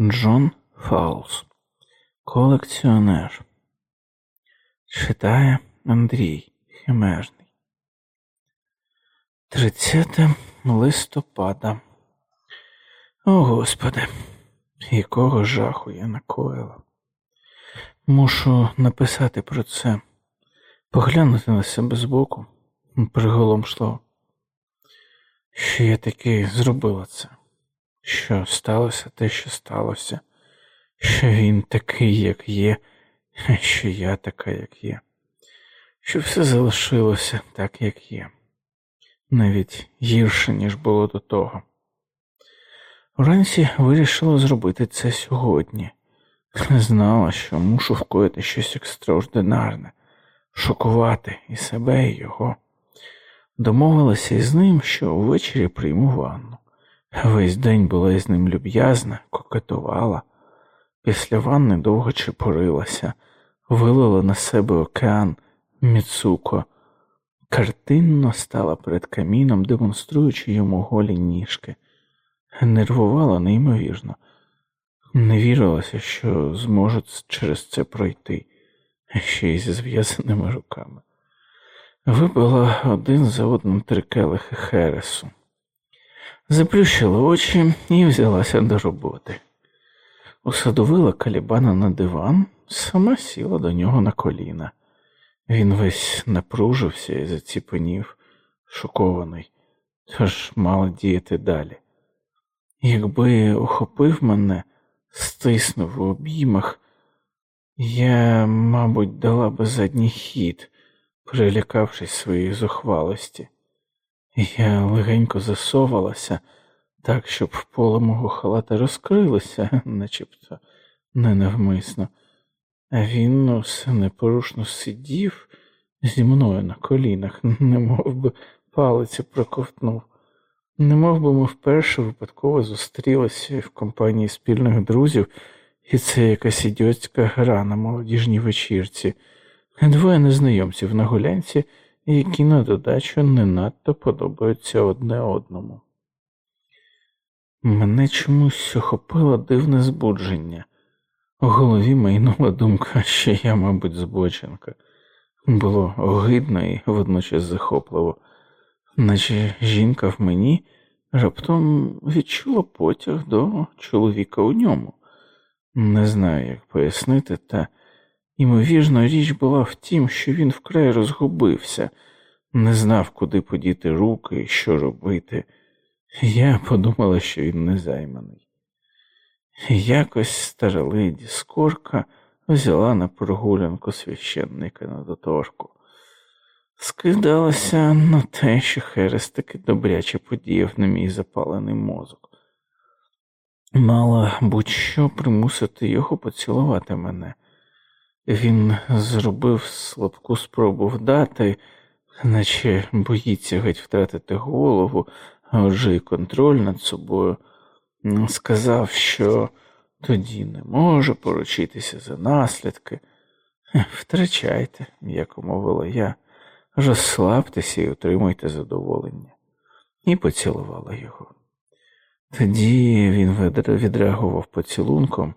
Джон Фаулс, колекціонер. Читає Андрій Химежний. 30 листопада. О Господи, якого жаху я накоїла. Мушу написати про це, поглянути на себе збоку, приголомшливо, що я таки зробила це що сталося те, що сталося, що він такий, як є, що я така, як є, що все залишилося так, як є, навіть гірше, ніж було до того. Вранці вирішила зробити це сьогодні. Знала, що мушу вкоїти щось екстраординарне, шокувати і себе, і його. Домовилася із ним, що ввечері прийму ванну. Весь день була із ним люб'язна, кокетувала, після ванни довго чепурилася, вилила на себе океан Міцуко, картинно стала перед каміном, демонструючи йому голі ніжки, нервувала неймовірно, не вірилася, що зможуть через це пройти, ще й зі зв'язаними руками. Випила один за одним три келихи Хересу заплющила очі і взялася до роботи. Усадовила калібана на диван, сама сіла до нього на коліна. Він весь напружився і заціпенів, шокований, тож мала діяти далі. Якби охопив мене, стиснув у обіймах, я, мабуть, дала би задній хід, перелякавшись своєї зухвалості. Я легенько засовалася так, щоб поле мого халата розкрилося, начебто ненавмисно, а він усе непорушно сидів зі мною на колінах, немов би палицю проковтнув. Немов би ми вперше випадково зустрілися в компанії спільних друзів, і це якась ідіотська гра на молодіжній вечірці, двоє незнайомців на гулянці які на додачу не надто подобаються одне одному. Мене чомусь охопило дивне збудження. У голові майнула думка, що я, мабуть, збоченка. Було огидно і водночас захопливо, наче жінка в мені раптом відчула потяг до чоловіка у ньому. Не знаю, як пояснити, та Ймовірно, річ була в тім, що він вкрай розгубився, не знав, куди подіти руки що робити. Я подумала, що він не займаний. Якось стара леді Скорка взяла на прогулянку священника на доторку. Скидалася на те, що Херес таки добряче подіяв на мій запалений мозок. Мала будь-що примусити його поцілувати мене. Він зробив слабку спробу вдати, наче боїться геть втратити голову, а отже й контроль над собою. Сказав, що тоді не може поручитися за наслідки. Втрачайте, як мовила я, розслабтеся і отримуйте задоволення, і поцілувала його. Тоді він відреагував поцілунком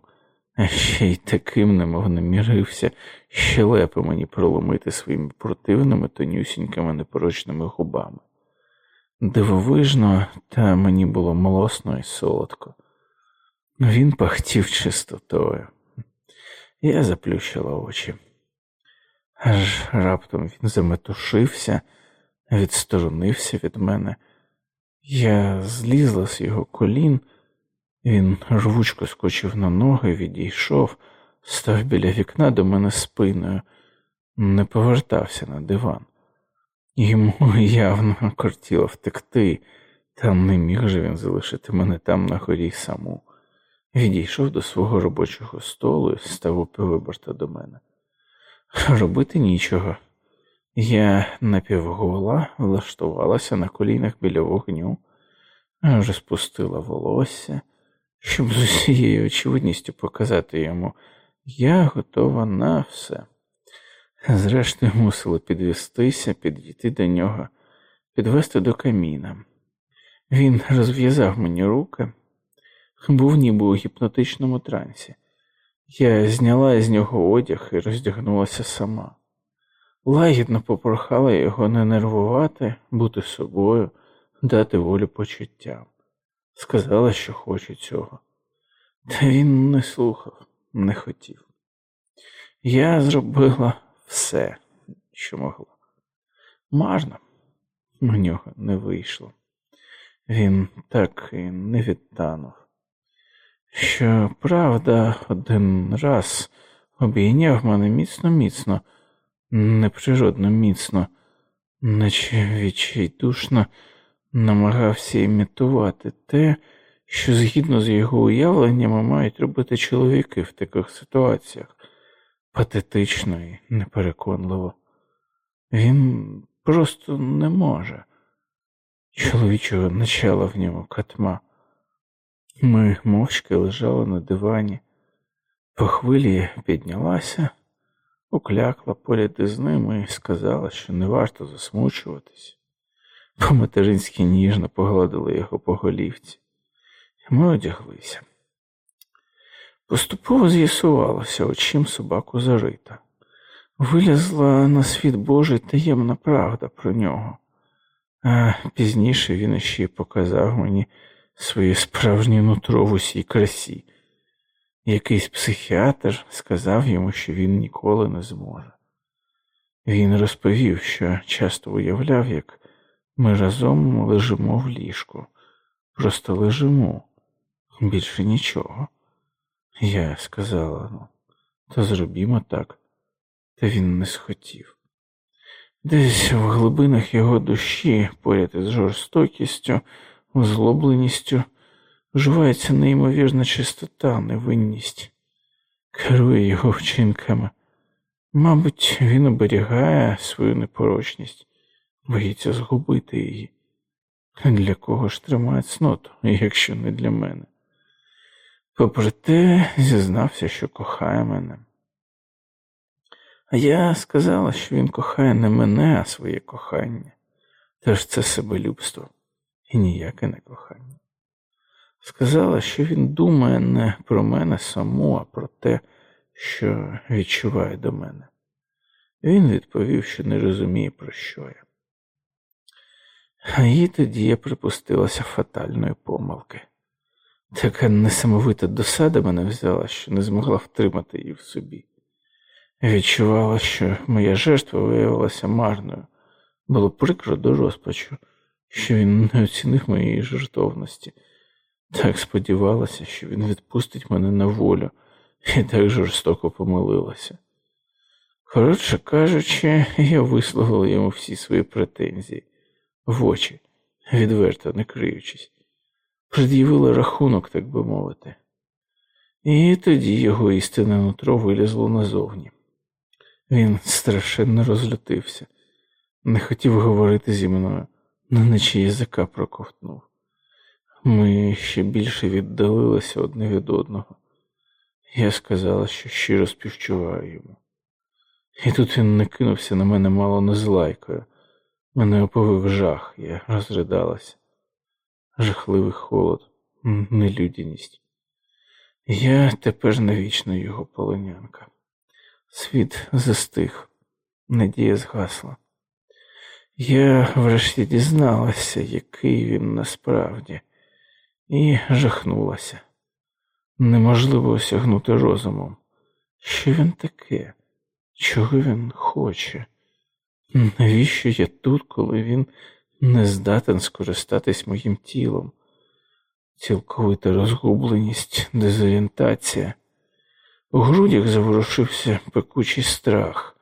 а ще й таким немов намірився щелепи мені проломити своїми противними тонюсінькими непорочними губами. Дивовижно, та мені було млосно і солодко. Він пахтів чистотою. Я заплющила очі. Аж раптом він заметушився, відсторонився від мене. Я злізла з його колін. Він рвучко скочив на ноги, відійшов, став біля вікна до мене спиною, не повертався на диван. Йому явно кортіло втекти, та не міг же він залишити мене там на горі саму. Відійшов до свого робочого столу і став у півиборта до мене. Робити нічого. Я напівгола влаштувалася на колінах біля вогню, вже спустила волосся щоб з усією очевидністю показати йому, я готова на все. Зрештою, мусила підвестися, підійти до нього, підвести до каміна. Він розв'язав мені руки, був ніби у гіпнотичному трансі. Я зняла з нього одяг і роздягнулася сама. Лагідно попрохала його не нервувати, бути собою, дати волю почуттям. Сказала, що хоче цього. Та він не слухав, не хотів. Я зробила все, що могла. Марно, у нього не вийшло. Він так і не відтанув. Що правда, один раз обійняв мене міцно-міцно, неприродно міцно, наче відчайдушно намагався імітувати те, що згідно з його уявленнями мають робити чоловіки в таких ситуаціях патетично і непереконливо. Він просто не може. Чоловічого начала в ньому катма. Ми мовчки лежали на дивані. По хвилі піднялася, уклякла поряд із ним і сказала, що не варто засмучуватись. По материнськи ніжно погладили його по голівці. Ми одяглися. Поступово з'ясувалося, от чим собаку зарита. Вилізла на світ Божий таємна правда про нього, а пізніше він ще показав мені своє справжнє нутро в усій красі. Якийсь психіатр сказав йому, що він ніколи не зможе. Він розповів, що часто уявляв, як ми разом лежимо в ліжку, просто лежимо, більше нічого. Я сказала, ну, то зробімо так, та він не схотів. Десь в глибинах його душі, поряд із жорстокістю, озлобленістю, вживається неймовірна чистота, невинність, керує його вчинками. Мабуть, він оберігає свою непорочність, боїться згубити її. Для кого ж тримає цноту, якщо не для мене? Попри те, зізнався, що кохає мене. А я сказала, що він кохає не мене, а своє кохання, тож це себелюбство і ніяке не кохання. Сказала, що він думає не про мене саму, а про те, що відчуває до мене. Він відповів, що не розуміє, про що я. І тоді я припустилася фатальної помилки. Така несамовита досада мене взяла, що не змогла втримати її в собі. Відчувала, що моя жертва виявилася марною, було прикро до розпачу, що він не оцінив моєї жертовності. Так сподівалася, що він відпустить мене на волю і так жорстоко помилилася. Коротше кажучи, я висловила йому всі свої претензії в очі, відверто не криючись пред'явила рахунок, так би мовити. І тоді його істинне нутро вилізло назовні. Він страшенно розлютився, не хотів говорити зі мною, наче язика проковтнув. Ми ще більше віддалилися одне від одного. Я сказала, що щиро співчуваю йому. І тут він не кинувся на мене мало не злайкою. Мене оповив жах, я розридалася жахливий холод, нелюдяність. Я тепер навічно його полонянка. Світ застиг, надія згасла. Я врешті дізналася, який він насправді, і жахнулася. Неможливо осягнути розумом. Що він таке? Чого він хоче? Навіщо я тут, коли він не здатен скористатись моїм тілом, цілковита розгубленість, дезорієнтація. У грудях заворушився пекучий страх,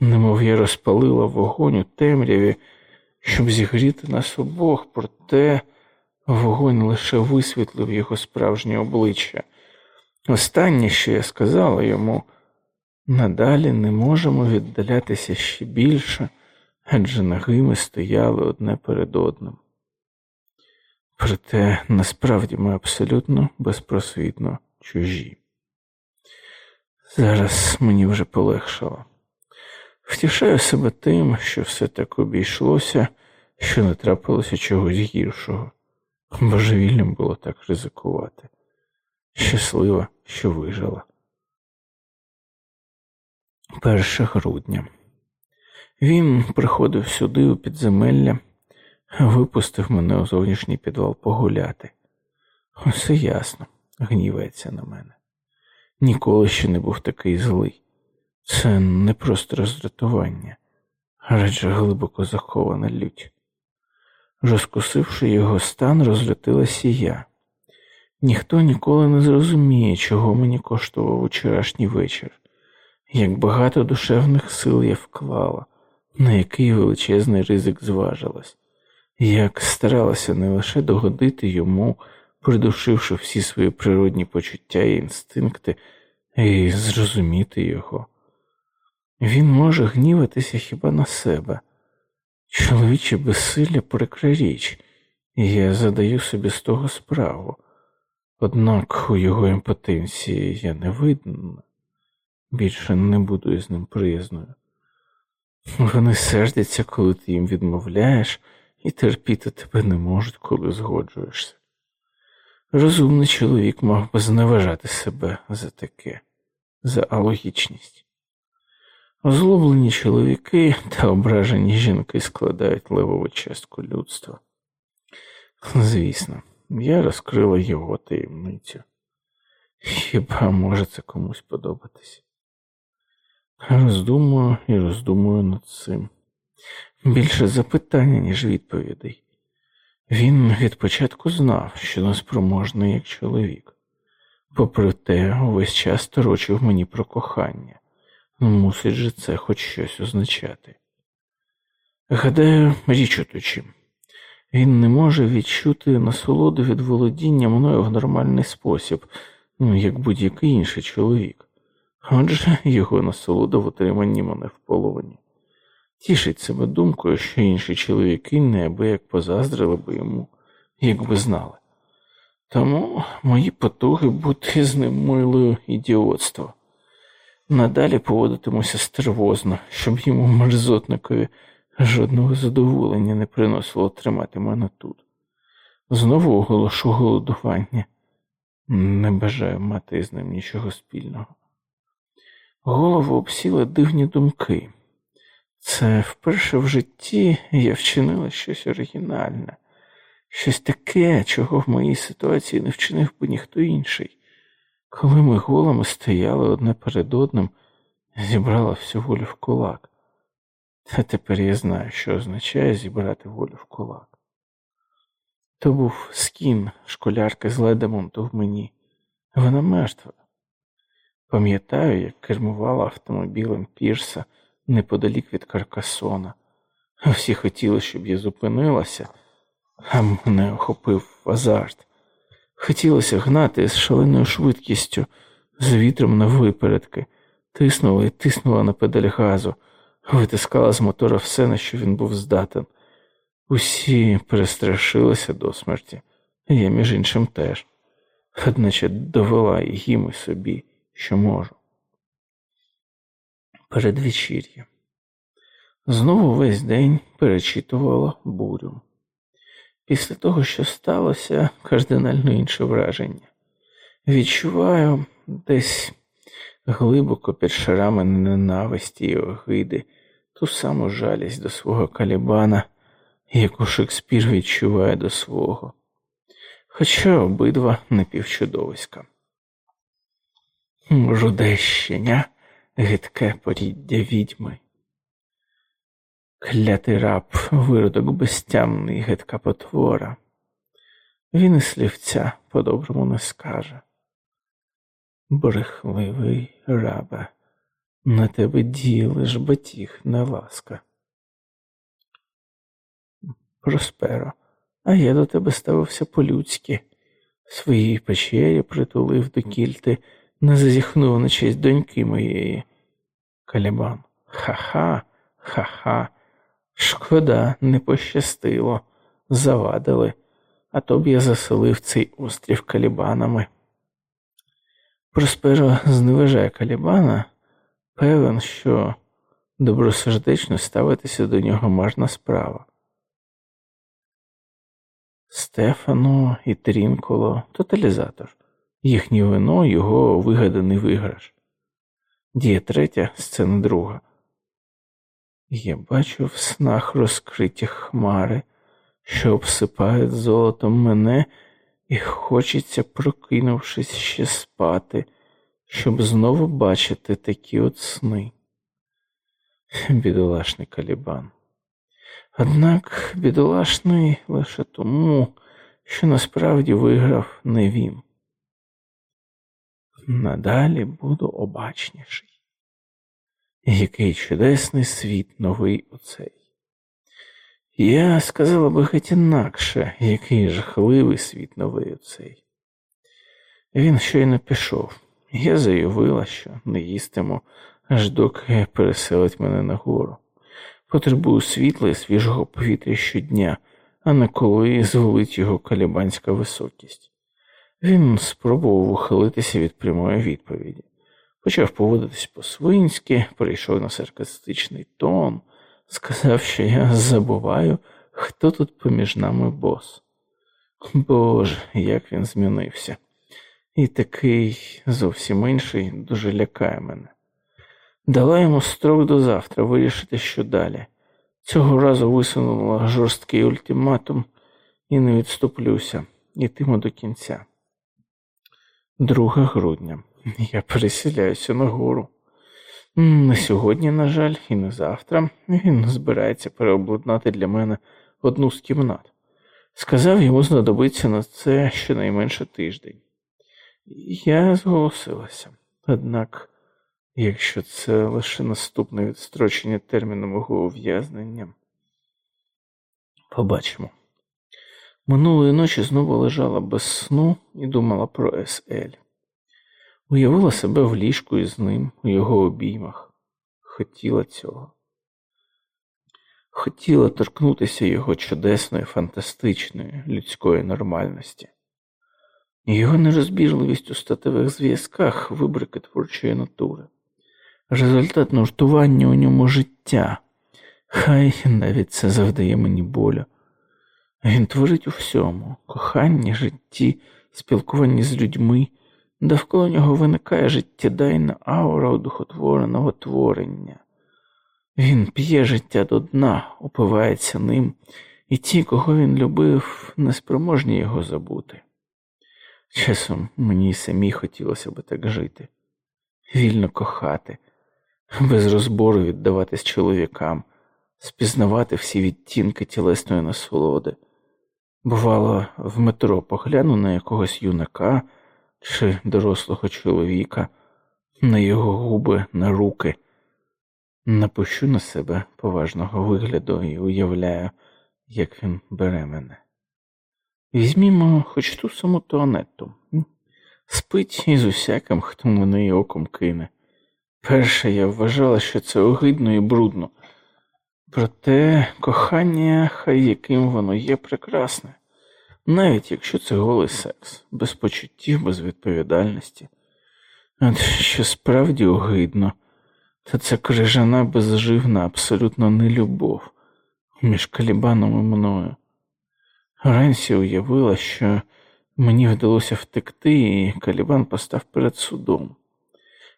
немов я розпалила вогонь у темряві, щоб зігріти нас обох, проте вогонь лише висвітлив його справжнє обличчя. Останнє, що я сказала йому, надалі не можемо віддалятися ще більше адже ноги ми стояли одне перед одним. Проте насправді ми абсолютно безпросвітно чужі. Зараз мені вже полегшало. Втішаю себе тим, що все так обійшлося, що не трапилося чогось гіршого. Божевільним було так ризикувати. щаслива, що вижила. 1 грудня. Він приходив сюди у підземелля, випустив мене у зовнішній підвал погуляти. Усе ясно, гнівається на мене. Ніколи ще не був такий злий. Це не просто роздратування, а радше глибоко захована лють. Розкусивши його стан, розлютилася я. Ніхто ніколи не зрозуміє, чого мені коштував вчорашній вечір, як багато душевних сил я вклала, на який величезний ризик зважилась, як старалася не лише догодити йому, придушивши всі свої природні почуття і інстинкти, і зрозуміти його. Він може гніватися хіба на себе. Чоловіче безсилля прикра річ, і я задаю собі з того справу. Однак у його імпотенції я не видно, більше не буду із ним приязною. Вони сердяться, коли ти їм відмовляєш, і терпіти тебе не можуть, коли згоджуєшся. Розумний чоловік мав би зневажати себе за таке, за алогічність. Озлоблені чоловіки та ображені жінки складають левову частку людства. Звісно, я розкрила його таємницю. Хіба може це комусь подобатись? Роздумую і роздумую над цим. Більше запитання, ніж відповідей. Він від початку знав, що неспроможний як чоловік. Попри те, увесь час торочив мені про кохання. Мусить же це хоч щось означати. Гадаю, річ у. Він не може відчути насолоду від володіння мною в нормальний спосіб, ну, як будь-який інший чоловік. Отже, його насолода в отриманні мене в полоні. Тішить себе думкою, що інші чоловіки неабияк позаздрили би йому, якби знали. Тому мої потуги бути з ним милою ідіотство. Надалі поводитимуся стервозно, щоб йому мерзотникові жодного задоволення не приносило тримати мене тут. Знову оголошу голодування. Не бажаю мати з ним нічого спільного. Голову обсіли дивні думки. Це вперше в житті я вчинила щось оригінальне, щось таке, чого в моїй ситуації не вчинив би ніхто інший. Коли ми голами стояли одне перед одним, зібрала всю волю в кулак. Та тепер я знаю, що означає зібрати волю в кулак. То був скін, школярки з ледемонту в мені. Вона мертва. Пам'ятаю, як кермувала автомобілем Пірса неподалік від Каркасона. Всі хотіли, щоб я зупинилася, а мене охопив азарт. Хотілося гнати з шаленою швидкістю, з вітром на випередки, тиснула і тиснула на педаль газу, витискала з мотора все, на що він був здатен. Усі перестрашилися до смерті, я, між іншим, теж, одначе довела і їм і собі, що можу. Передвечір'я. Знову весь день перечитувала бурю. Після того, що сталося, кардинально інше враження. Відчуваю десь глибоко під шарами ненависті й огиди ту саму жалість до свого калібана, яку Шекспір відчуває до свого, хоча обидва напівчудовиська. Руде щеня, гидке поріддя відьми. Клятий раб, виродок безтямний гидка потвора. Він і слівця по-доброму не скаже. Брехливий рабе, на тебе діє лиш батіг не ласка. Просперо, а я до тебе ставився по-людськи, своїй печері притулив до кільти, не зазіхнув на честь доньки моєї. Калібан, ха-ха, ха-ха. Шкода, не пощастило, завадили, а то б я заселив цей острів калібанами. Просперо зневажає калібана, певен, що добросердечно ставитися до нього можна справа. Стефано і Трінколо тоталізатор, їхнє вино його вигаданий виграш. Дія третя, сцена друга. Я бачу в снах розкриті хмари, що обсипають золотом мене, і хочеться, прокинувшись, ще спати, щоб знову бачити такі от сни. Бідолашний калібан. Однак бідолашний лише тому, що насправді виграв не він. Надалі буду обачніший. Який чудесний світ новий оцей. Я сказала би геть інакше, який жахливий світ новий оцей. Він щойно пішов, я заявила, що не їстиму, аж доки переселить мене нагору. Потребую світла і свіжого повітря щодня, а не коли зволить його калібанська високість. Він спробував ухилитися від прямої відповіді, почав поводитись по-свинськи, перейшов на саркастичний тон, сказав, що я забуваю, хто тут поміж нами бос. Боже, як він змінився. І такий зовсім інший дуже лякає мене. Дала йому строк до завтра вирішити, що далі. Цього разу висунула жорсткий ультиматум і не відступлюся, ітиму до кінця. 2 грудня. Я переселяюся нагору. Не сьогодні, на жаль, і не завтра. Він збирається переобладнати для мене одну з кімнат. Сказав, йому знадобиться на це щонайменше тиждень. Я зголосилася. Однак, якщо це лише наступне відстрочення терміну мого ув'язнення, побачимо. Минулої ночі знову лежала без сну і думала про С.Л. Уявила себе в ліжку із ним у його обіймах. Хотіла цього. Хотіла торкнутися його чудесної, фантастичної людської нормальності. Його нерозбіжливість у статевих зв'язках вибрики творчої натури, результат налаштування у ньому життя, хай навіть це завдає мені болю. Він творить у всьому коханні, житті, спілкуванні з людьми, довкола нього виникає життєдайна аура одухотвореного творення. Він п'є життя до дна, упивається ним, і ті, кого він любив, неспроможні його забути. Часом мені самі хотілося би так жити, вільно кохати, без розбору віддаватись чоловікам, спізнавати всі відтінки тілесної насолоди. Бувало, в метро погляну на якогось юнака чи дорослого чоловіка, на його губи, на руки, напущу на себе поважного вигляду і уявляю, як він бере мене. Візьмімо хоч ту саму туанетту. Спить із усяким, хто мене й оком кине. Перше я вважала, що це огидно і брудно. Проте кохання, хай яким воно є прекрасне, навіть якщо це голий секс, без почуттів, без відповідальності. От що справді огидно, то це крижана безживна, абсолютно нелюбов між калібаном і мною. Ренсі уявила, що мені вдалося втекти, і Калібан постав перед судом.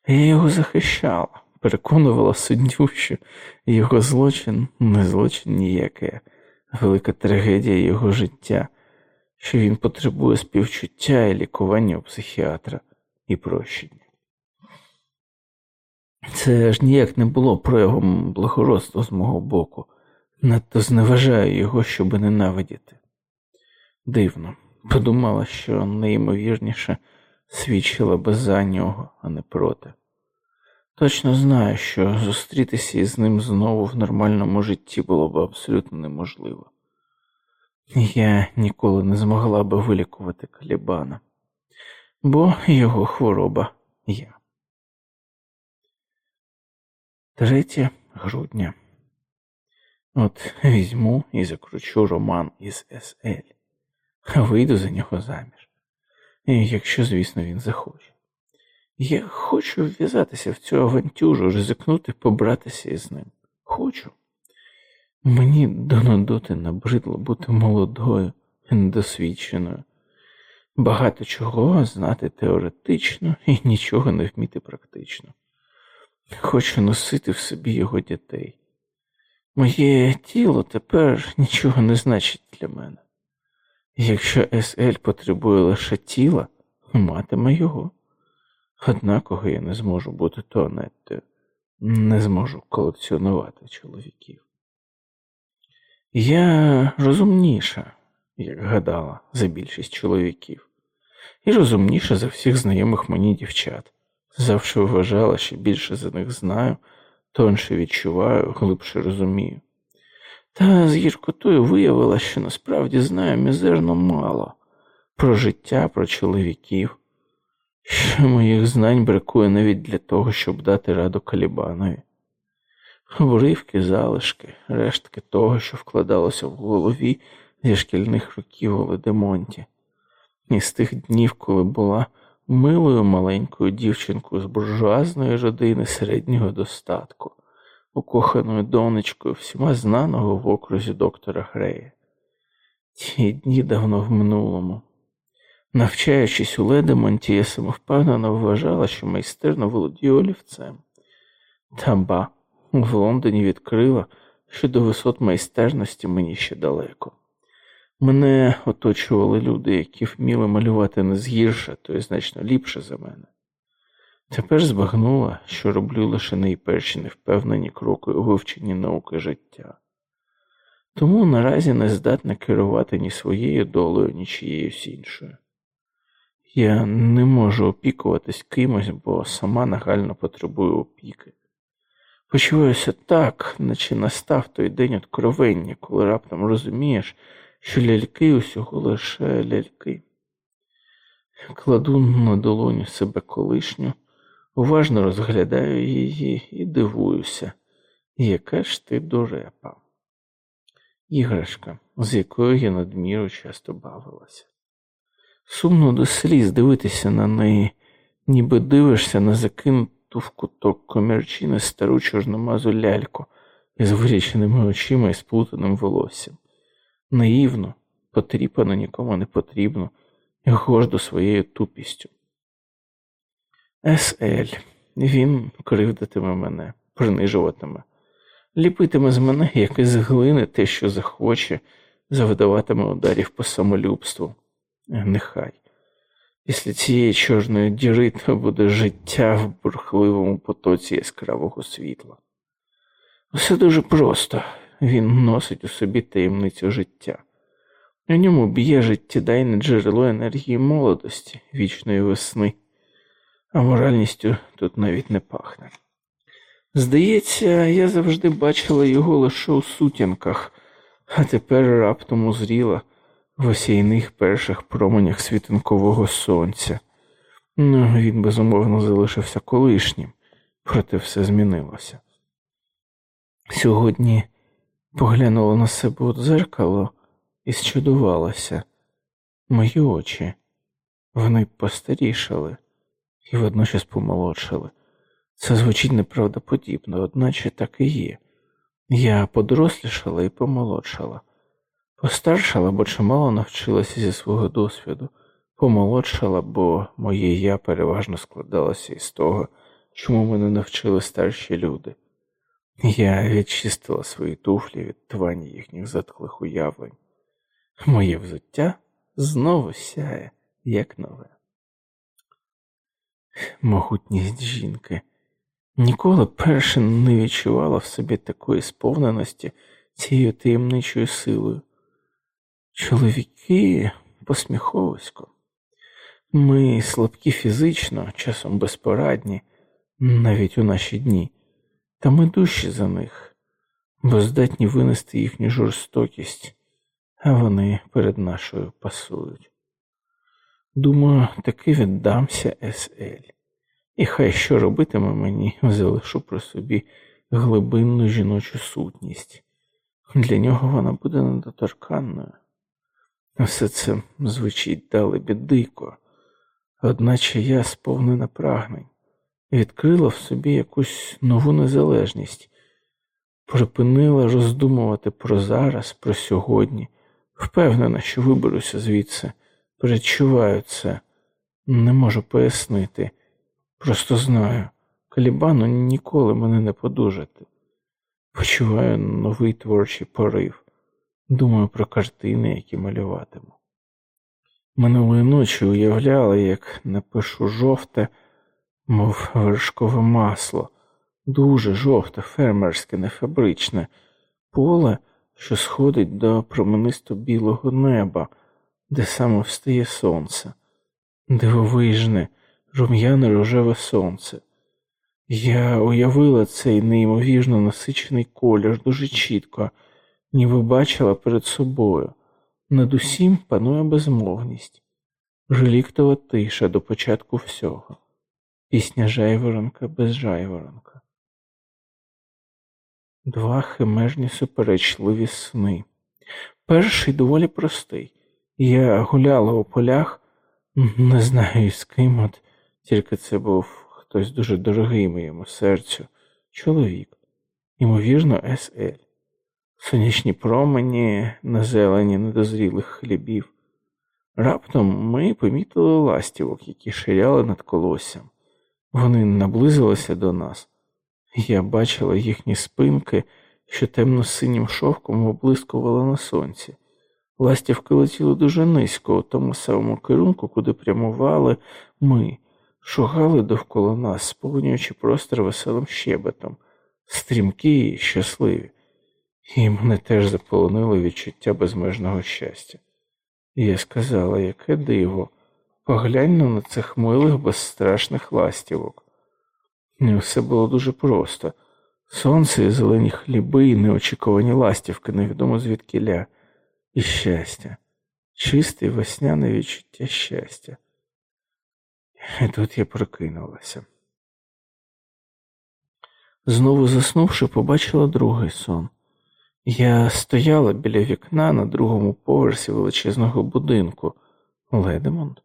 Я його захищала, переконувала суддю, що його злочин не злочин ніяке, велика трагедія його життя, що він потребує співчуття і лікування у психіатра і прощення. Це ж ніяк не було проявом благородства з мого боку, надто зневажаю його, щоб ненавидіти. Дивно, подумала, що найімовірніше свідчила би за нього, а не проти. Точно знаю, що зустрітися із ним знову в нормальному житті було б абсолютно неможливо. Я ніколи не змогла би вилікувати Калібана, бо його хвороба я. 3 грудня. От візьму і закручу роман із С.Л вийду за нього заміж, якщо, звісно, він захоче. Я хочу вв'язатися в цю авантюру, ризикнути побратися із ним. Хочу. Мені до Нудоти набридло бути молодою недосвідченою. багато чого знати теоретично і нічого не вміти практично. Хочу носити в собі його дітей. Моє тіло тепер нічого не значить для мене. Якщо СЛ потребує лише тіла, матиме його. Однаково я не зможу бути Туанеттою, не зможу колекціонувати чоловіків. Я розумніша, як гадала, за більшість чоловіків, і розумніша за всіх знайомих мені дівчат. Завжди вважала, що більше за них знаю, тонше відчуваю, глибше розумію. Та з гіркотою виявила, що насправді знаю мізерно мало про життя, про чоловіків, моїх знань бракує навіть для того, щоб дати раду Калібанові. Вривки, залишки, рештки того, що вкладалося в голові зі шкільних років у Ледемонті, і з тих днів, коли була милою маленькою дівчинкою з буржуазної родини середнього достатку, укоханою донечкою всіма знаного в окрузі доктора Грея. Ті дні давно в минулому. Навчаючись у Ледемонті, я самовпевнено вважала, що майстерно володіє олівцем. Та ба, в Лондоні відкрила, що до висот майстерності мені ще далеко. Мене оточували люди, які вміли малювати не згірше, то й значно ліпше за мене. Тепер збагнула, що роблю лише найперші невпевнені кроки у вивченні науки життя. Тому наразі не здатна керувати ні своєю долею, ні чиєюсь іншою. Я не можу опікуватись кимось, бо сама нагально потребую опіки. Почуваюся так, наче настав той день откровення, коли раптом розумієш, що ляльки усього лише ляльки. Кладу на долоню себе колишню, уважно розглядаю її і дивуюся, яка ж ти дурепа. Іграшка, з якою я надміру часто бавилася. Сумно до сліз дивитися на неї, ніби дивишся на закинуту в куток комірчини стару чорномазу ляльку із виріченими очима і сплутаним волоссям наївно, потріпано нікому не потрібно і гордо своєю тупістю. С.Л. Він кривдитиме мене, принижуватиме, ліпитиме з мене як із глини те, що захоче, завдаватиме ударів по самолюбству. Нехай. Після цієї чорної діри то буде життя в бурхливому потоці яскравого світла. Все дуже просто. Він носить у собі таємницю життя. У ньому б'є життєдайне джерело енергії молодості, вічної весни, а моральністю тут навіть не пахне. Здається, я завжди бачила його лише у сутінках, а тепер раптом узріла в осійних перших променях світинкового сонця. Ну, він безумовно залишився колишнім, проте все змінилося. Сьогодні поглянула на себе у дзеркало і зчудувалася. Мої очі, вони постарішали і водночас помолодшали. Це звучить неправдоподібно, одначе так і є. Я подорослішала і помолодшала, постаршала, бо чимало навчилася зі свого досвіду, помолодшала, бо моє я переважно складалося із того, чому мене навчили старші люди. Я відчистила свої туфлі від твані їхніх затклих уявлень. Моє взуття знову сяє, як нове. Могутність жінки ніколи перше не відчувала в собі такої сповненості цією таємничою силою. Чоловіки посміховисько. Ми слабкі фізично, часом безпорадні, навіть у наші дні та ми дужчі за них, бо здатні винести їхню жорстокість, а вони перед нашою пасують. Думаю, таки віддамся С.Л. І хай що робитиме мені, залишу про собі глибинну жіночу сутність. Для нього вона буде недоторканною. Все це звучить далебі дико, одначе я сповнена прагнень. Відкрила в собі якусь нову незалежність, припинила роздумувати про зараз, про сьогодні, впевнена, що виберуся звідси. Перечуваю це, не можу пояснити. Просто знаю, калібану ніколи мене не подужати. Почуваю новий творчий порив, думаю про картини, які малюватиму. Минулої ночі уявляла, як напишу жовте, мов вершкове масло, дуже жовте, фермерське, нефабричне, поле, що сходить до променисто білого неба, де саме встає сонце, дивовижне, рум'яне рожеве сонце. Я уявила цей неймовірно насичений колір дуже чітко, ніби бачила перед собою. Над усім панує безмовність, реліктова тиша до початку всього, пісня жайворонка без жайворонка. Два химежні суперечливі сни. Перший доволі простий. Я гуляла у полях, не знаю з ким, от тільки це був хтось дуже дорогий моєму серцю, чоловік, ймовірно, С.Л сонячні промені на зелені недозрілих хлібів. Раптом ми помітили ластівок, які ширяли над колоссям. Вони наблизилися до нас. Я бачила їхні спинки, що темно-синім шовком облискували на сонці. Ластівки летіли дуже низько у тому самому керунку, куди прямували ми, шугали довкола нас, сповнюючи простір веселим щебетом, стрімкі і щасливі і мене теж заполонило відчуття безмежного щастя. І я сказала, яке диво, поглянь на цих милих, безстрашних ластівок. І все було дуже просто. Сонце і зелені хліби, і неочікувані ластівки, невідомо звідкіля, і щастя, чисте весняне відчуття щастя. І тут я прокинулася. Знову заснувши, побачила другий сон. Я стояла біля вікна на другому поверсі величезного будинку. Ледемонт,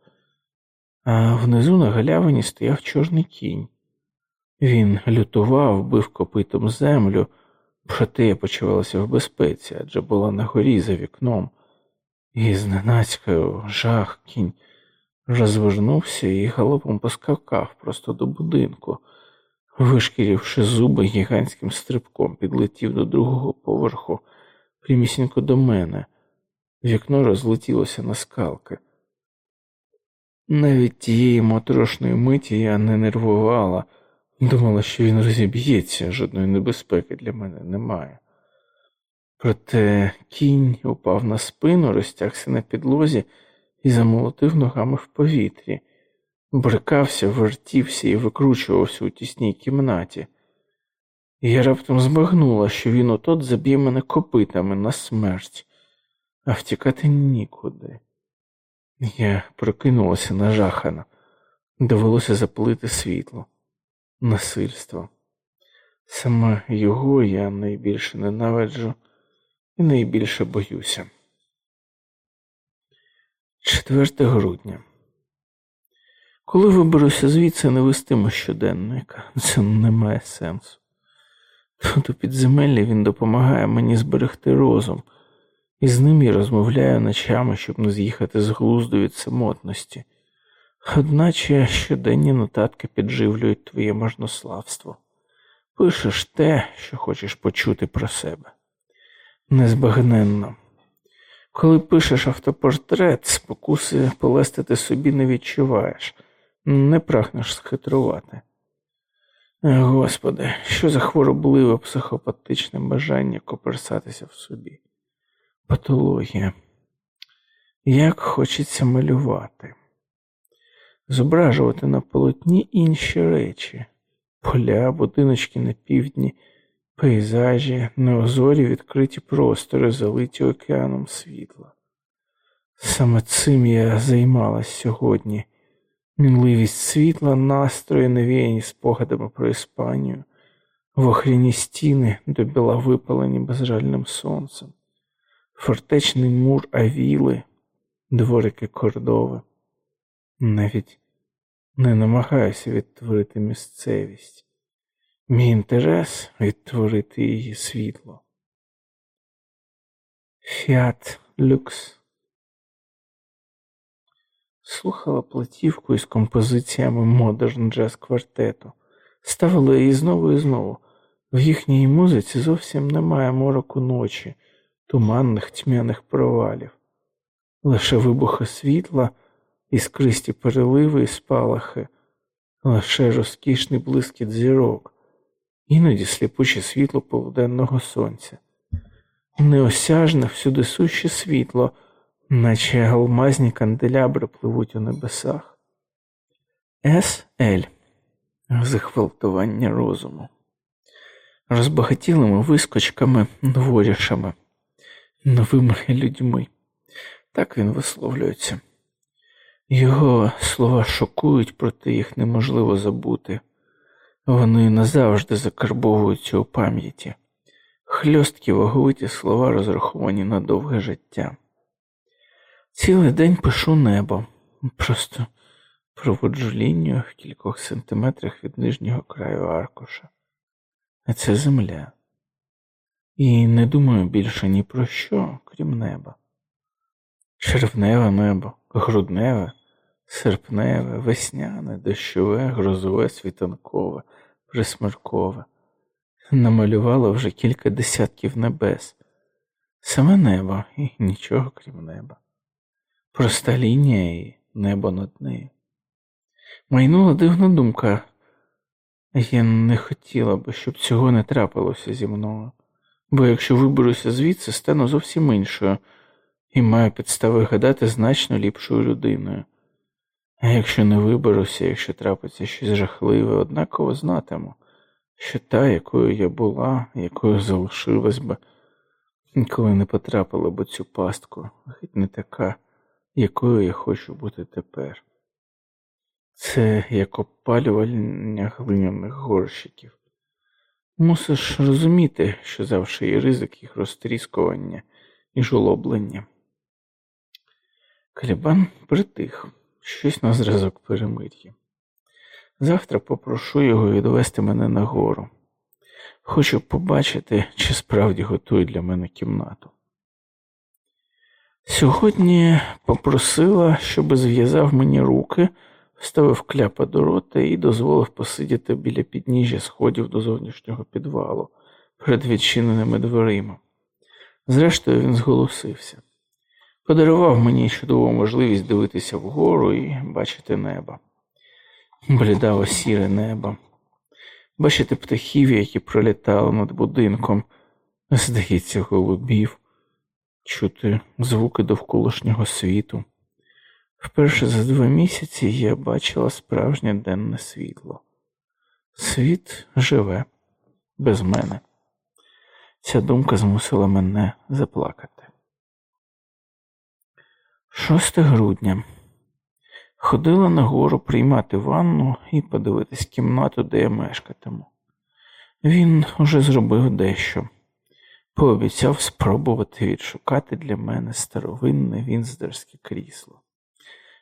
а внизу на галявині стояв чорний кінь. Він лютував, бив копитом землю, проте я почувалася в безпеці, адже була на горі за вікном, і зненацька жах кінь розвернувся і галопом поскакав просто до будинку вишкірівши зуби гігантським стрибком, підлетів до другого поверху, прямісінько до мене. Вікно розлетілося на скалки. Навіть тієї моторошної миті я не нервувала, думала, що він розіб'ється, жодної небезпеки для мене немає. Проте кінь упав на спину, розтягся на підлозі і замолотив ногами в повітрі брикався, вертівся і викручувався у тісній кімнаті. Я раптом збагнула, що він отот заб'є мене копитами на смерть, а втікати нікуди. Я прокинулася нажахана, довелося запалити світло, насильство. Саме його я найбільше ненавиджу і найбільше боюся. 4 грудня. Коли виберуся звідси, не вестиму щоденника, це не має сенсу. Тут у підземеллі він допомагає мені зберегти розум, і з ним я розмовляю ночами, щоб не з'їхати з глузду від самотності. Одначе щоденні нотатки підживлюють твоє можнославство. Пишеш те, що хочеш почути про себе. Незбагненно. Коли пишеш автопортрет, спокуси полестити собі не відчуваєш не прагнеш схитрувати. Господи, що за хворобливе психопатичне бажання коперсатися в собі? Патологія. Як хочеться малювати, зображувати на полотні інші речі, поля, будиночки на півдні, пейзажі, неозорі відкриті простори, залиті океаном світла. Саме цим я займалась сьогодні. Мінливість світла, настрої, навіяні спогадами про Іспанію, вохряні стіни до біла випалені безжальним сонцем, фортечний мур Авіли, дворики Кордови. Навіть не намагаюся відтворити місцевість, мій інтерес відтворити її світло. Фіат люкс. Слухала платівку із композиціями модерн джаз квартету, ставила її знову і знову. В їхній музиці зовсім немає мороку ночі, туманних тьмяних провалів, лише вибухи світла, іскристі переливи і спалахи, лише розкішний блискіт зірок, іноді сліпуче світло полуденного сонця, неосяжне всюди суще світло, наче алмазні канделябри пливуть у небесах. С.Л. Захвалтування розуму розбагатілими вискочками, дворішами, новими людьми. Так він висловлюється. Його слова шокують, проте їх неможливо забути. Вони назавжди закарбовуються у пам'яті. Хльосткі ваговиті слова розраховані на довге життя. Цілий день пишу небо, просто проводжу лінію в кількох сантиметрах від нижнього краю аркуша а це земля. І не думаю більше ні про що, крім неба. Червневе небо, грудневе, серпневе, весняне, дощове, грозове, світанкове, присмеркове. Намалювало вже кілька десятків небес, саме небо і нічого крім неба. Проста лінія і небо над нею. Майнула дивна думка, я не хотіла би, щоб цього не трапилося зі мною, бо якщо виберуся звідси, стану зовсім іншою і маю підстави гадати значно ліпшою людиною. А якщо не виберуся, якщо трапиться щось жахливе, однаково знатиму, що та, якою я була, якою залишилась би, коли не потрапила б цю пастку, геть не така, якою я хочу бути тепер. Це як опалювання глиняних горщиків. Мусиш розуміти, що завжди є ризик їх розтріскування і жолоблення. Калібан притих, щось на зразок перемир'я. Завтра попрошу його відвести мене нагору. Хочу побачити, чи справді готує для мене кімнату. Сьогодні попросила, щоб зв'язав мені руки вставив кляпа до рота і дозволив посидіти біля підніжжя сходів до зовнішнього підвалу перед відчиненими дверима. Зрештою, він зголосився, подарував мені чудову можливість дивитися вгору і бачити небо, блідаво сіре небо, бачити птахів, які пролітали над будинком, здається, голубів, чути звуки довколишнього світу. Вперше за два місяці я бачила справжнє денне світло. Світ живе без мене. Ця думка змусила мене заплакати. 6 грудня ходила нагору приймати ванну і подивитись кімнату, де я мешкатиму. Він уже зробив дещо, пообіцяв спробувати відшукати для мене старовинне вінздерське крісло.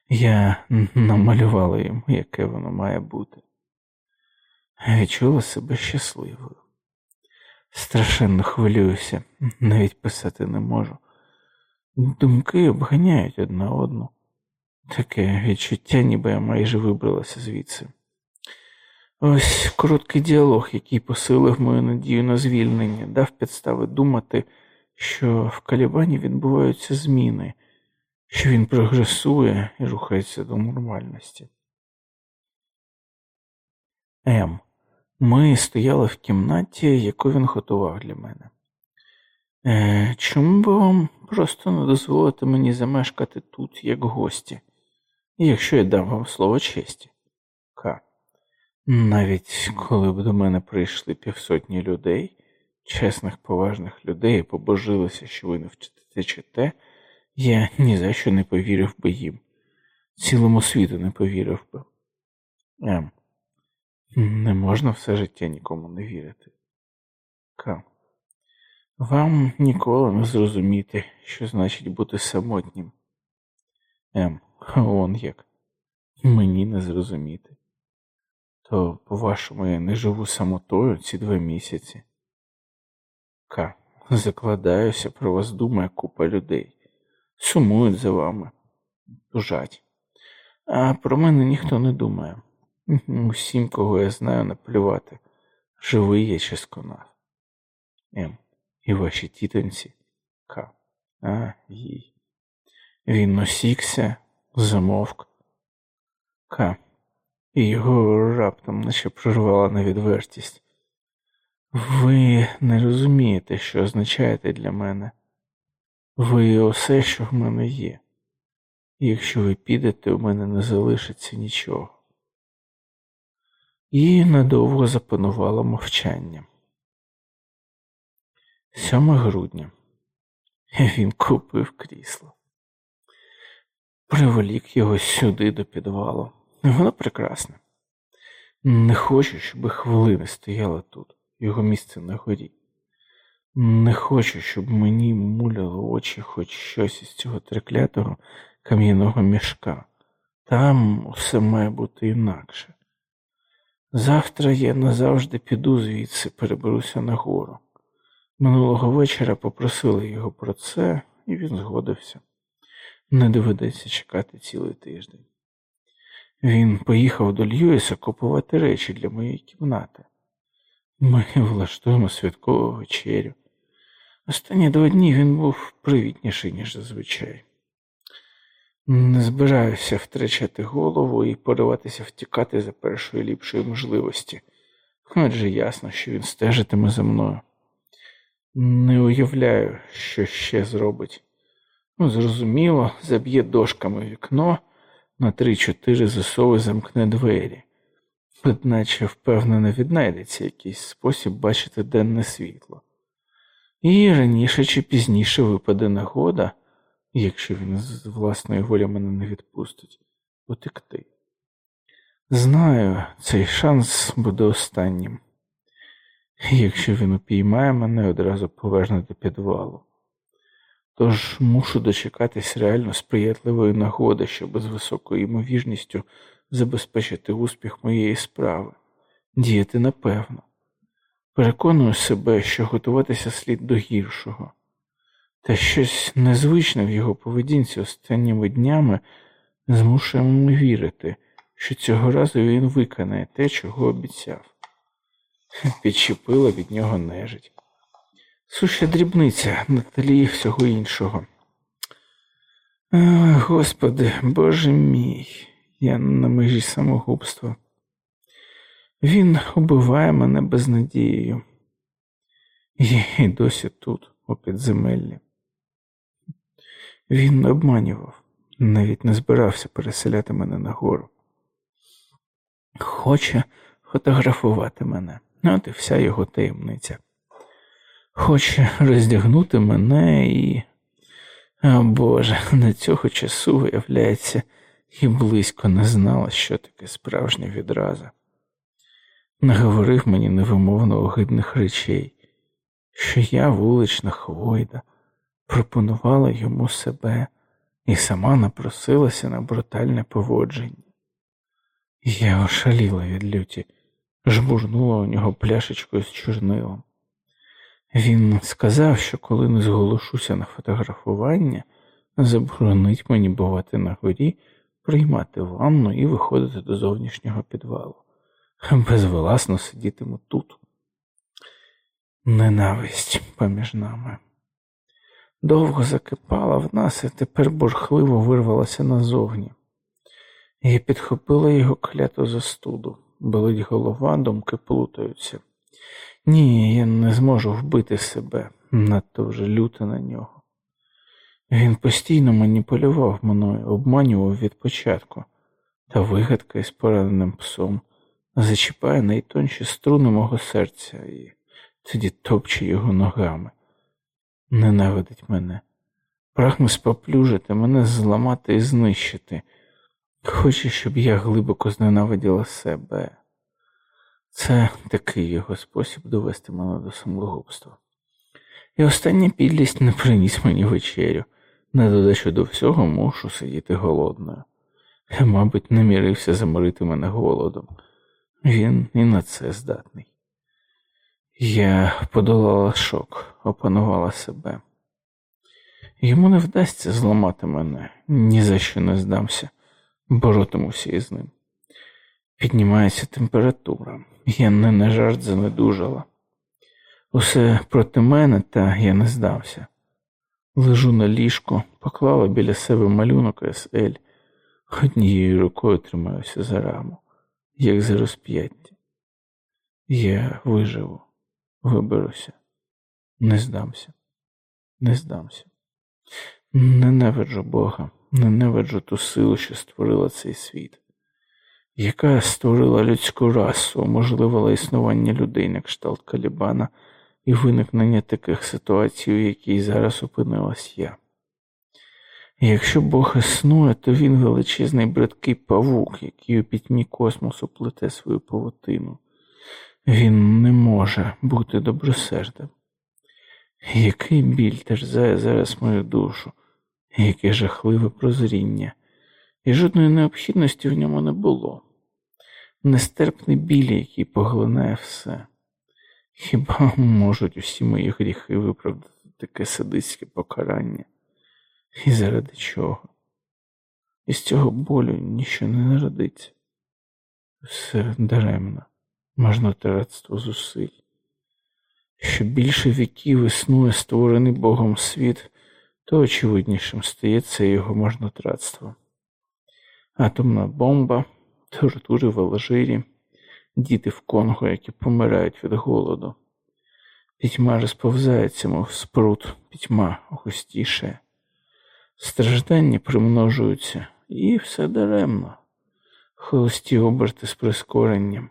Я намалювала йому, яке воно має бути. Відчула себе щасливою. Страшенно хвилююся, навіть писати не можу. Думки обганяють одна одну. Таке відчуття, ніби я майже вибралася звідси. Ось короткий діалог, який посилив мою надію на звільнення, дав підстави думати, що в Калібані відбуваються зміни що він прогресує і рухається до нормальності. М. Ми стояли в кімнаті, яку він готував для мене. Е, Чому б вам просто не дозволити мені замешкати тут, як гості, якщо я дам вам слово честі? Навіть коли б до мене прийшли півсотні людей, чесних, поважних людей, і побожилися, що ви не вчите, я ні за що не повірив би їм, цілому світу не повірив би. М. Не можна все життя нікому не вірити. К. Вам ніколи не зрозуміти, що значить бути самотнім. М. Он як. Мені не зрозуміти. То, по-вашому, я не живу самотою ці два місяці. К. Закладаюся, про вас думає купа людей сумують за вами, тужать. А про мене ніхто не думає. Усім, кого я знаю, наплювати, живий я чи. М. І ваші тітонці. К. А, їй. Він осікся, замовк. К. І його раптом наче прорвала на відвертість. Ви не розумієте, що означаєте для мене. Ви усе, що в мене є. Якщо ви підете, у мене не залишиться нічого. І надовго запанувало мовчання. 7 грудня він купив крісло, приволік його сюди до підвалу. Воно прекрасне. Не хочу, щоб хвилини стояла тут, його місце на горі. Не хочу, щоб мені муляло очі хоч щось із цього треклятого кам'яного мішка. Там усе має бути інакше. Завтра я назавжди піду звідси, переберуся нагору. Минулого вечора попросили його про це, і він згодився. Не доведеться чекати цілий тиждень. Він поїхав до Льюіса купувати речі для моєї кімнати. Ми влаштуємо святкову вечерю. Останні два дні він був привітніший, ніж зазвичай. Не збираюся втрачати голову і пориватися втікати за першої ліпшої можливості, адже ясно, що він стежитиме за мною. Не уявляю, що ще зробить. Зрозуміло, заб'є дошками вікно, на три-чотири засови замкне двері, одначе впевнено віднайдеться якийсь спосіб бачити денне світло. І раніше чи пізніше випаде нагода якщо він з власної волі мене не відпустить, утекти. Знаю, цей шанс буде останнім. Якщо він упіймає мене, одразу поверне до підвалу. Тож мушу дочекатись реально сприятливої нагоди, щоб з високою ймовірністю забезпечити успіх моєї справи, діяти напевно. Переконую себе, що готуватися слід до гіршого. Та щось незвичне в його поведінці останніми днями змушує мене вірити, що цього разу він виконає те, чого обіцяв. Підчепила від нього нежить. Суща дрібниця на тлі всього іншого. О, Господи, Боже мій, я на межі самогубства. Він убиває мене безнадією. Я і досі тут, у підземеллі. Він не обманював, навіть не збирався переселяти мене нагору. Хоче фотографувати мене, от і вся його таємниця. Хоче роздягнути мене і. О Боже, на цього часу, виявляється, і близько не знала, що таке справжня відраза. Наговорив мені невимовно огидних речей, що я вулична хвойда, пропонувала йому себе і сама напросилася на брутальне поводження. Я ошаліла від люті, жбурнула у нього пляшечкою з чорнилом. Він сказав, що коли не зголошуся на фотографування, заборонить мені бувати на горі, приймати ванну і виходити до зовнішнього підвалу. Безвласно сидітиму тут. Ненависть поміж нами довго закипала в нас і тепер бурхливо вирвалася назовні. Я підхопила його кляту застуду, болить голова, думки плутаються. Ні, я не зможу вбити себе, надто вже люто на нього. Він постійно маніпулював мною, обманював від початку, та вигадка із пораненим псом зачіпає найтонші струни мого серця і тоді топче його ногами. Ненавидить мене, прагне споплюжити, мене зламати і знищити, хоче, щоб я глибоко зненавиділа себе. Це такий його спосіб довести мене до самогубства. І остання підлість не приніс мені вечерю, на додачу до всього мушу сидіти голодною. Я, мабуть, намірився заморити мене голодом. Він і на це здатний. Я подолала шок, опанувала себе. Йому не вдасться зламати мене, ні за що не здамся. боротимуся із ним. Піднімається температура, я не на жарт занедужала. Усе проти мене, та я не здався. Лежу на ліжку, поклала біля себе малюнок СЛ, однією рукою тримаюся за раму, як за розп'яття. Я виживу, виберуся, не здамся, не здамся. Ненавиджу Бога, ненавиджу ту силу, що створила цей світ, яка створила людську расу, оможливила існування людей на кшталт Калібана і виникнення таких ситуацій, у якій зараз опинилась я. Якщо Бог існує, то він величезний бридкий павук, який у пітьмі космосу плете свою павутину. Він не може бути добросердим. Який біль терзає зараз мою душу, яке жахливе прозріння, і жодної необхідності в ньому не було. Нестерпний біль, який поглинає все. Хіба можуть усі мої гріхи виправдати таке садистське покарання? І заради чого? Із цього болю ніщо не народиться. Все даремно, марнотратство зусиль. Що більше віків існує створений Богом світ, то очевиднішим стає це його марнотратство. Атомна бомба, тортури в Алжирі діти в Конго, які помирають від голоду. Пітьма розповзається, мов спрут, пітьма густіше. Страждання примножуються, і все даремно, холості оберти з прискоренням.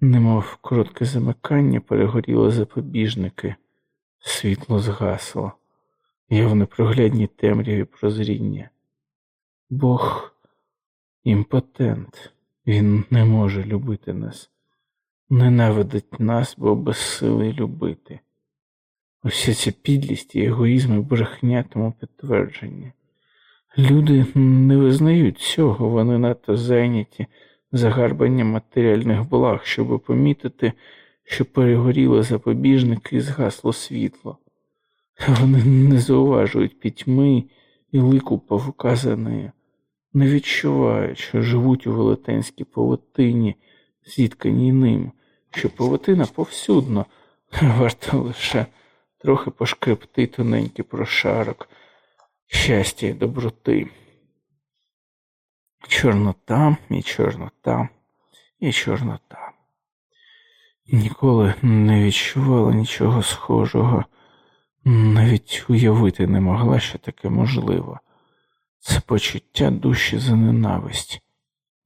Немов коротке замикання перегоріло запобіжники, світло згасло, я в непроглядній темряві прозріння. Бог імпотент. Він не може любити нас, ненавидить нас, бо безсилий любити. Уся ця підлість і егоїзм і брехня тому підтвердження. Люди не визнають цього, вони надто зайняті загарбанням матеріальних благ, щоб помітити, що перегоріли запобіжники і згасло світло. Вони не зауважують пітьми і лику павука за нею не відчувають, що живуть у велетенській павутині, зітканій ним, що павутина повсюдно, варто лише трохи пошкребти тоненький прошарок, щастя і доброти. Чорнота і чорнота і чорнота. Ніколи не відчувала нічого схожого, навіть уявити не могла, що таке можливо. Це почуття душі за ненависть,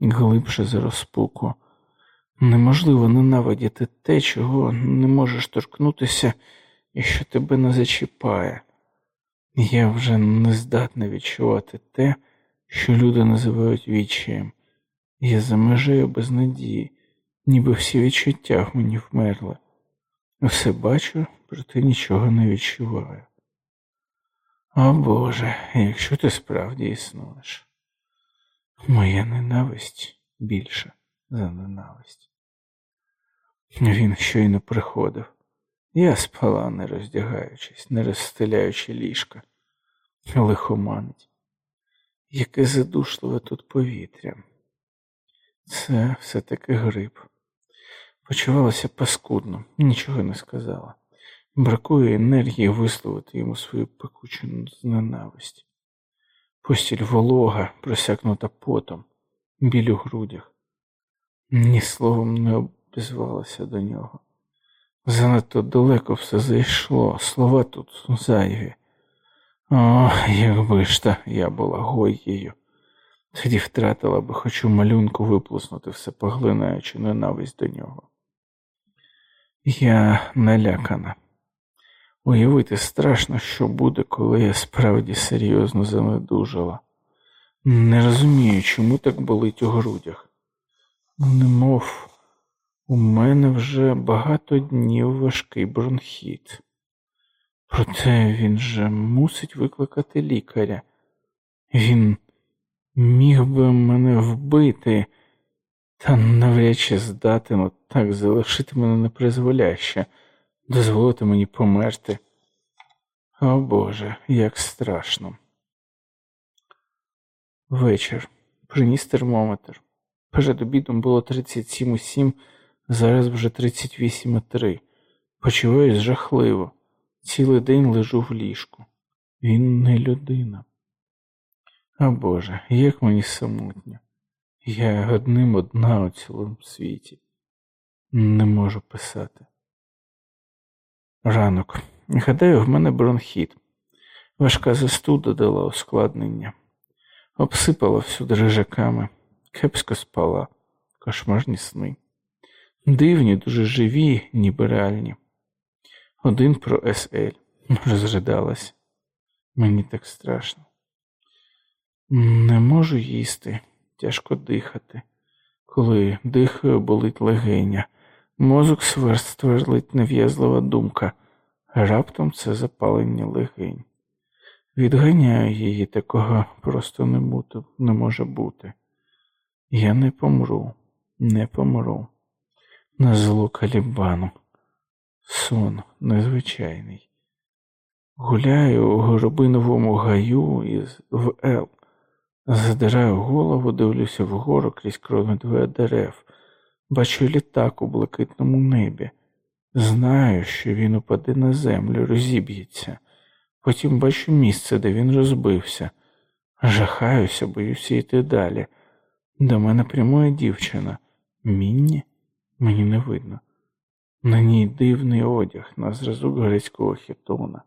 глибше за розпуку. Неможливо ненавидіти те, чого не можеш торкнутися і що тебе не зачіпає. Я вже не здатна відчувати те, що люди називають відчаєм. Я за межею без надії, ніби всі відчуття в мені вмерли. Все бачу, проте нічого не відчуваю. О Боже, якщо ти справді існуєш, моя ненависть більша за ненависть. Він щойно приходив. Я спала, не роздягаючись, не розстеляючи ліжка, лихоманить. Яке задушливе тут повітря. Це все таки гриб. Почувалася паскудно, нічого не сказала. Бракує енергії висловити йому свою пекучу ненависть. Постіль волога, просякнута потом, біль у грудях. Ні словом не обізвалася до нього. Занадто далеко все зайшло, слова тут зайві. О, якби ж та я була гоєю, тоді втратила би хоч у малюнку виплеснути все поглинаючи ненависть до нього. Я налякана. Уявити страшно, що буде, коли я справді серйозно занедужала. Не розумію, чому так болить у грудях. Немов у мене вже багато днів важкий бронхіт. Проте він же мусить викликати лікаря. Він міг би мене вбити, та навряд чи здатимо так залишити мене непризволяще дозволити мені померти. О Боже, як страшно. Вечір Приніс термометр. Перед обідом було 37,7, зараз вже 38,3. Почуваюсь жахливо. Цілий день лежу в ліжку. Він не людина. А Боже, як мені самотньо. Я одним одна у цілому світі. Не можу писати. Ранок. Гадаю, в мене бронхіт. Важка застуда дала ускладнення, обсипала всюди рижаками, кепсько спала, кошмарні сни. Дивні, дуже живі, ніби реальні. Один про СЛ розридалась. Мені так страшно. Не можу їсти, тяжко дихати. Коли дихаю, болить легеня, мозок сверлить нев'язлива думка, раптом це запалення легень. Відганяю її, такого просто не, бути, не може бути. Я не помру, не помру. На зло калібану. Сон незвичайний. Гуляю у горобиновому гаю із в Ел. Задираю голову, дивлюся вгору крізь крони дерев, бачу літак у блакитному небі. Знаю, що він упаде на землю, розіб'ється. Потім бачу місце, де він розбився. Жахаюся, боюся йти далі. До мене прямує дівчина. Мінні? Мені не видно. На ній дивний одяг на зразок грецького хітона.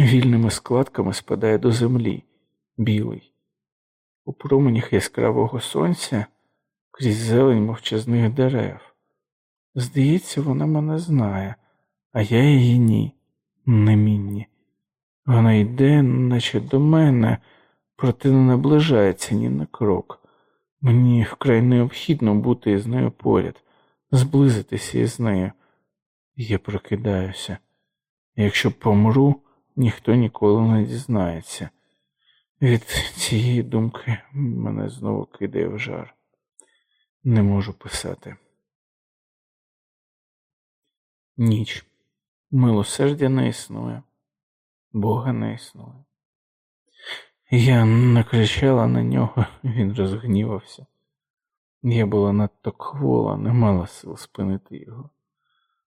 Вільними складками спадає до землі, білий. У променях яскравого сонця крізь зелень мовчазних дерев. Здається, вона мене знає, а я її ні, не мінні. Вона йде, наче до мене, проте не наближається ні на крок. Мені вкрай необхідно бути з нею поряд, зблизитися із нею. Я прокидаюся. Якщо помру, ніхто ніколи не дізнається. Від цієї думки мене знову кидає в жар. Не можу писати. Ніч. Милосердя не існує. Бога не існує. Я накричала на нього, він розгнівався. Я була надто квола, не мала сил спинити його.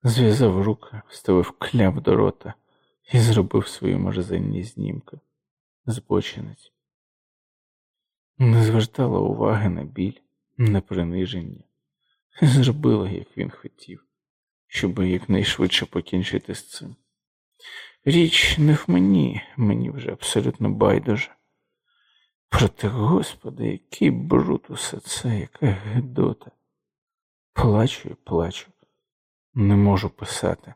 Зв'язав руки, вставив кляп до рота і зробив свої мерзенні знімки. Збочинець. Не звертала уваги на біль, на приниження. Зробила, як він хотів, щоб якнайшвидше покінчити з цим. Річ не в мені, мені вже абсолютно байдуже. Проте, Господи, який бруд усе це, яка гидота. Плачу і плачу, не можу писати,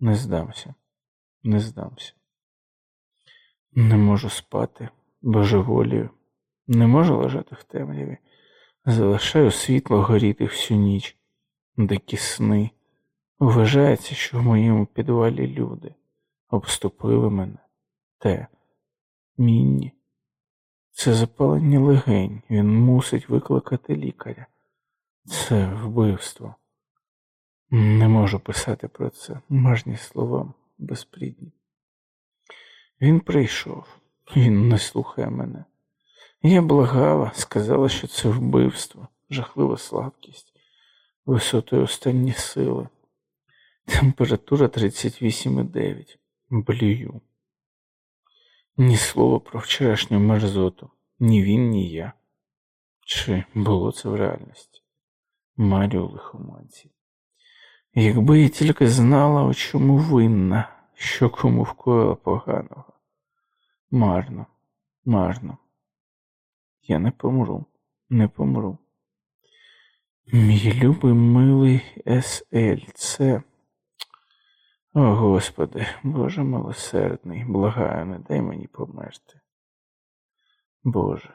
не здамся, не здамся. Не можу спати, божеволію, не можу лежати в темряві, залишаю світло горіти всю ніч, дикі сни. Вважається, що в моєму підвалі люди обступили мене те, мінні. Це запалення легень, він мусить викликати лікаря. Це вбивство. Не можу писати про це, мажні слова безплідні. Він прийшов, він не слухає мене. Я благала, сказала, що це вбивство, жахлива слабкість, висотою останні сили. Температура 38,9. Блюю. Ні слова про вчорашню мерзоту, ні він, ні я. Чи було це в реальності? Марю лихоманці. Якби я тільки знала, у чому винна, що кому вкоїла поганого. Марно, марно. Я не помру, не помру. Мій любий милий С.Л. це о Господи, Боже милосердний, благаю, не дай мені померти. Боже,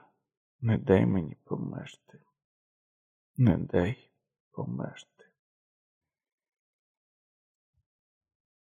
не дай мені померти, не дай померти.